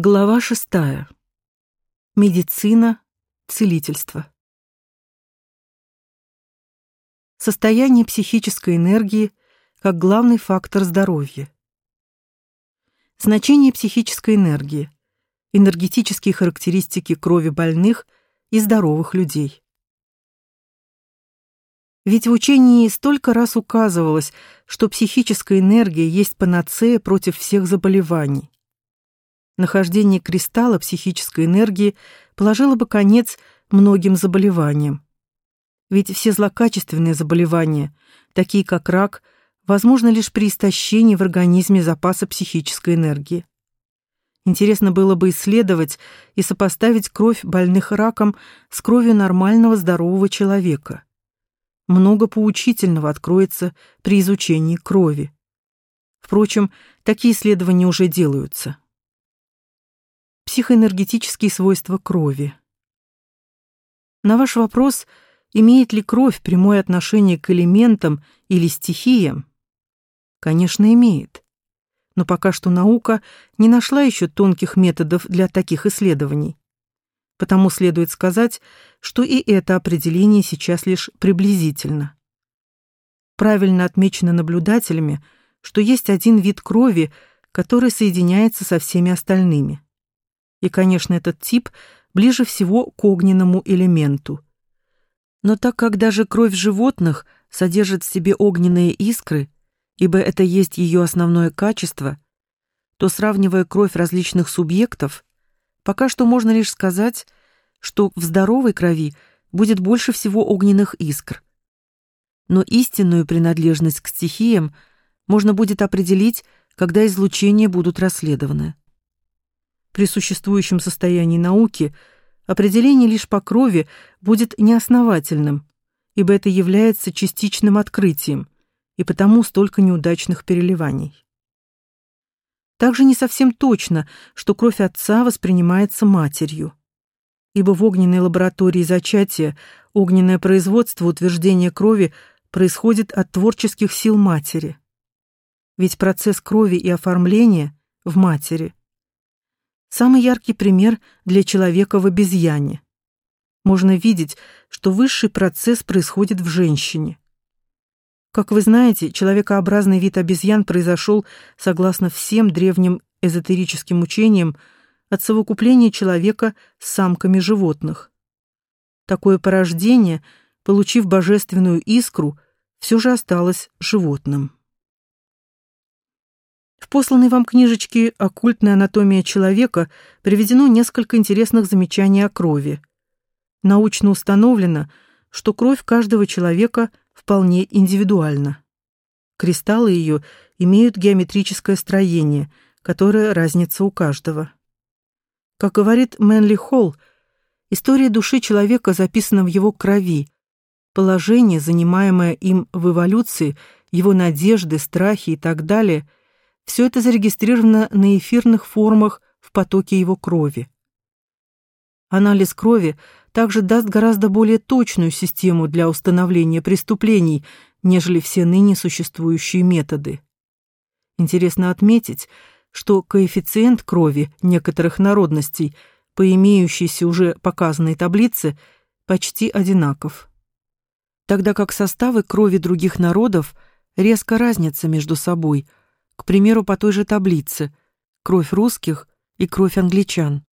Глава шестая. Медицина, целительство. Состояние психической энергии как главный фактор здоровья. Значение психической энергии. Энергетические характеристики крови больных и здоровых людей. Ведь в учении столько раз указывалось, что психическая энергия есть панацея против всех заболеваний нахождение кристалла психической энергии положило бы конец многим заболеваниям. Ведь все злокачественные заболевания, такие как рак, возможны лишь при истощении в организме запаса психической энергии. Интересно было бы исследовать и сопоставить кровь больных раком с кровью нормального здорового человека. Много поучительного откроется при изучении крови. Впрочем, такие исследования уже делаются психоэнергетические свойства крови. На ваш вопрос, имеет ли кровь прямое отношение к элементам или стихиям? Конечно, имеет. Но пока что наука не нашла еще тонких методов для таких исследований. Потому следует сказать, что и это определение сейчас лишь приблизительно. Правильно отмечено наблюдателями, что есть один вид крови, который соединяется со всеми остальными. И, конечно, этот тип ближе всего к огненному элементу. Но так как даже кровь животных содержит в себе огненные искры, ибо это есть ее основное качество, то, сравнивая кровь различных субъектов, пока что можно лишь сказать, что в здоровой крови будет больше всего огненных искр. Но истинную принадлежность к стихиям можно будет определить, когда излучения будут расследованы. При существующем состоянии науки определение лишь по крови будет неосновательным, ибо это является частичным открытием, и потому столько неудачных переливаний. Также не совсем точно, что кровь отца воспринимается матерью, ибо в огненной лаборатории зачатия огненное производство утверждения крови происходит от творческих сил матери. Ведь процесс крови и оформления в матери Самый яркий пример для человека в обезьяне. Можно видеть, что высший процесс происходит в женщине. Как вы знаете, человекообразный вид обезьян произошел, согласно всем древним эзотерическим учениям, от совокупления человека с самками животных. Такое порождение, получив божественную искру, все же осталось животным. В посланной вам книжечке «Оккультная анатомия человека» приведено несколько интересных замечаний о крови. Научно установлено, что кровь каждого человека вполне индивидуальна. Кристаллы ее имеют геометрическое строение, которое разнится у каждого. Как говорит Мэнли Холл, история души человека записана в его крови, положение, занимаемое им в эволюции, его надежды, страхи и так далее – все это зарегистрировано на эфирных формах в потоке его крови. Анализ крови также даст гораздо более точную систему для установления преступлений, нежели все ныне существующие методы. Интересно отметить, что коэффициент крови некоторых народностей по имеющейся уже показанной таблице почти одинаков. Тогда как составы крови других народов резко разнятся между собой – к примеру, по той же таблице кровь русских и кровь англичан.